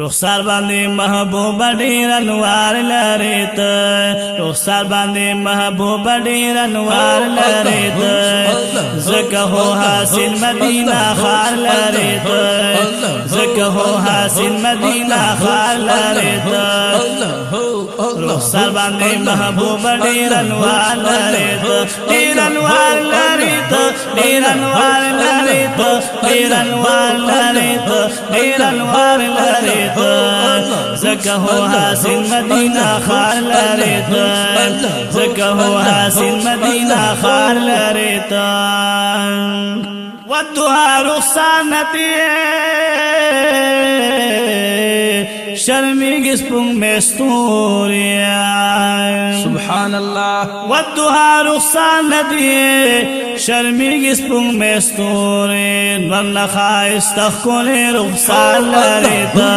رخصار باندې محبوب ډیر انوار لري ته رخصار باندې محبوب ډیر انوار لري ته زکه هو حاصل مدینه خار لري ته زکه هو حاصل مدینه خار لري ته رخصار باندې محبوب ډیر انوار لري ته ډیر انوار لري ته ډیر انوار لري ته ډیر انوار لري ته ډیر انوار لري ریدن زکا ہو حاسن مدینہ خار لریدن زکا ہو حاسن مدینہ خار لریدن ودوها رخصانتی شرمی گس پنگ میں سوریا سبحان اللہ۔ ودوها رخصانتی شرمیږي سپوږ مې ستوري نن خایست خولې رخصار لري تا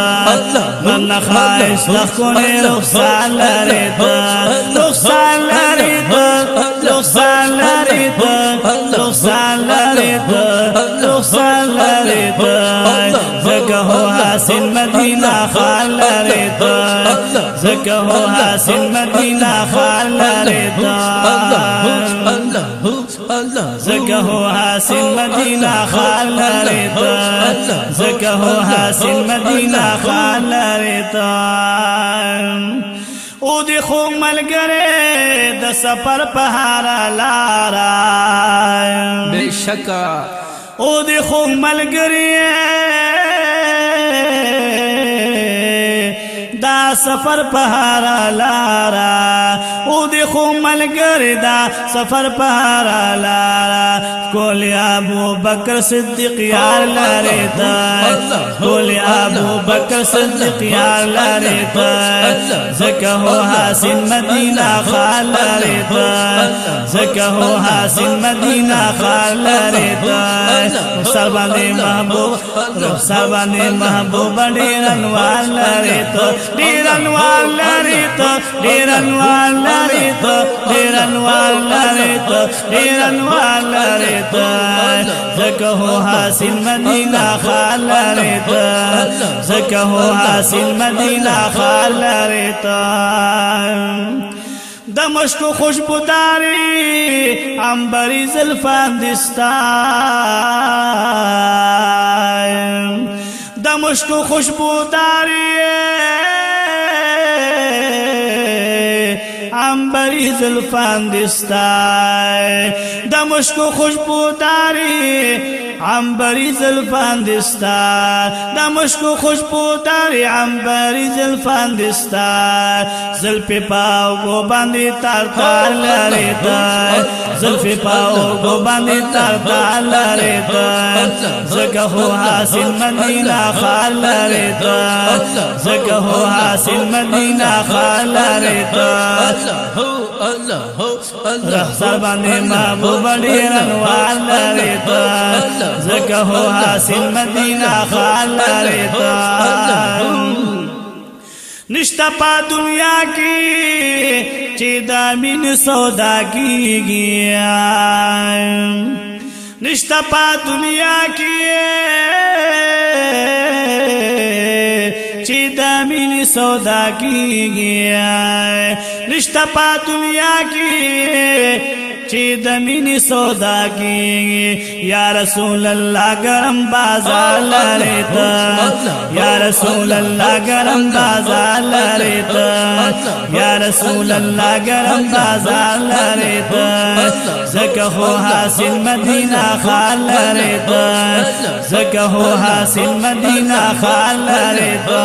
نن خایست خولې رخصار لري تا رخصار لري تا رخصار لري تا رخصار لري تا رخصار لري تا زکه هو حسین مدینه خال لري تا زکه هو حسین مدینه خال لري تا زکه هو حاصل مدینہ خال لريتا زکه هو حاصل مدینہ خال لريتا او دی خو ملګری د سفر په هار لارا بشکا او دی خو ملګری دا سفر پہارا لارا او دیکھو ملگری دا سفر پہارا لارا کولی ابو بکر صدیق یار لاری دا کولی ابو بکر صدیق یار لاری دا زکہ ہو حاسن مدینہ خال لاری دا زکہ ہو حاسن مدینہ خال لاری دا بانے محبوب سبانے محبوب بڑی رنوال لاری دا ډیر انوار لري ته ډیر انوار لري ته ډیر انوار لري ته ډیر انوار لري ته زکه هو حاصل مدینه خال لري ته زکه هو حاصل مدینه خال لري ته د مشکو خوشبوداری انبری زلفان دستا د مشکو خوشبوداری انبری زلفان دستای. د مشکو خوشبوداری عنبری زلفان دستا د مشکو خوشبوداری عنبری زلفان دستا زلف پاو گو باندې تار تار لری تا زلف پاو گو باندې تار تار لری تا زکه هو حاصل مدینہ خال لری تا زکه هو حاصل مدینہ خال لری تا اللہ اللہ بڑی رنوال لریتا مدینہ خال لریتا نشتا پا دنیا کی چیدہ من سودا کی گیا۔ نشتا پا دنیا کی چې د مين سودا کیږي رشتہ په دنیا کې چې د مینې سودا کې یا رسول الله ګرم بازار لري ته یا رسول الله ګرم بازار لري ته یا رسول الله ګرم بازار لري ته زکه هو حاصل مدینہ خال لري ته زکه هو حاصل مدینہ خال لري ته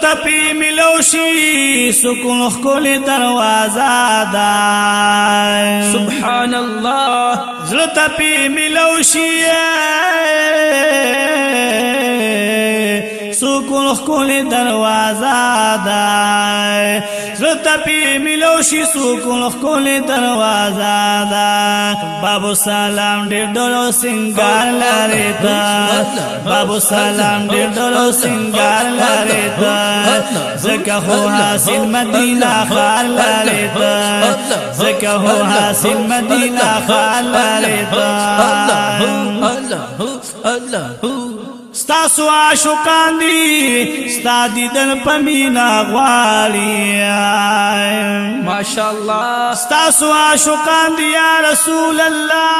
ته پی ملوشي سکون خپل دروازه ده سبحان الله زړه ته پی ملوشي سکون خپل دروازه ده دلتا پی ملوشی سوکن خکول دروازہ دا بابو سلام ډیر ډولو سنگار لري تا بابو سلام ډیر ډولو سنگار لري تا زکه هو حاصل مدینه خال لري تا زکه هو حاصل مدینه خال لري تا الله الله ستاسو عاشقان دي ستا دیدن پمینا غواړي ماشاءالله ستاسو عاشقان دي یا رسول الله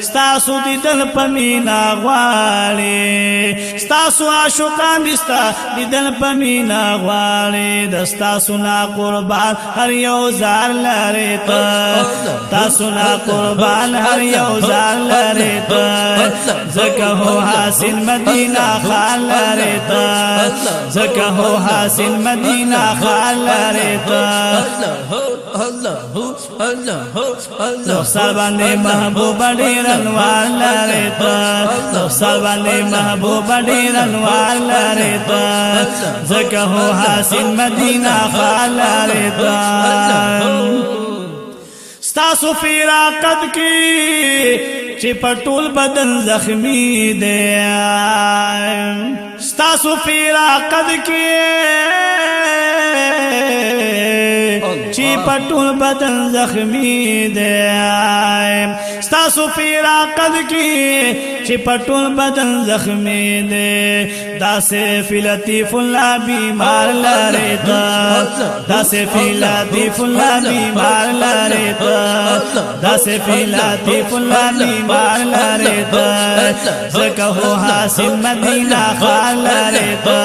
ستاسو دیدن پمینا غواړي ستاسو عاشقان دي ستا دیدن پمینا غواړي د ستاسو نا قربان هر یو زار لري تاسو نا قربان هر یو زار لري زکا ہو حاصل مدینہ خال رہتا زکا ہو حاصل مدینہ خال رہتا سوال محبوب بڑی رنوال رہتا سوال محبوب بڑی رنوال مدینہ خال رہتا ستا سفیرا قد کی چې پټول بدن زخمی دی ستاسو فراقت کې چې پټول بدن زخمی دی ستاسو پیرا قد کی چی پٹول بدن زخمی دے دا سے فی لطیف اللہ بیمار لارے دا دا سے فی لطیف اللہ بیمار لارے دا دا سے فی لطیف اللہ بیمار لارے دا زکہو حاصل مدینہ خوال لارے دا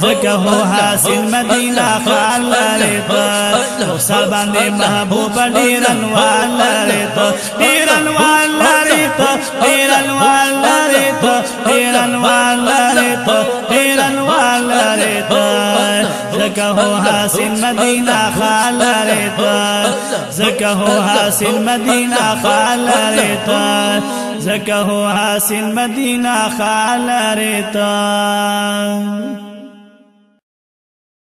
زکہو حاصل مدینہ خوال لارے دا سبانے محبوب دیرن وار لارے دا ډیر انوار لري تا ډیر انوار لري تا ډیر انوار لري تا ډیر انوار لري تا زکه هو حاصل مدینه خال لري تا زکه هو حاصل خال لري تا زکه هو حاصل مدینه خال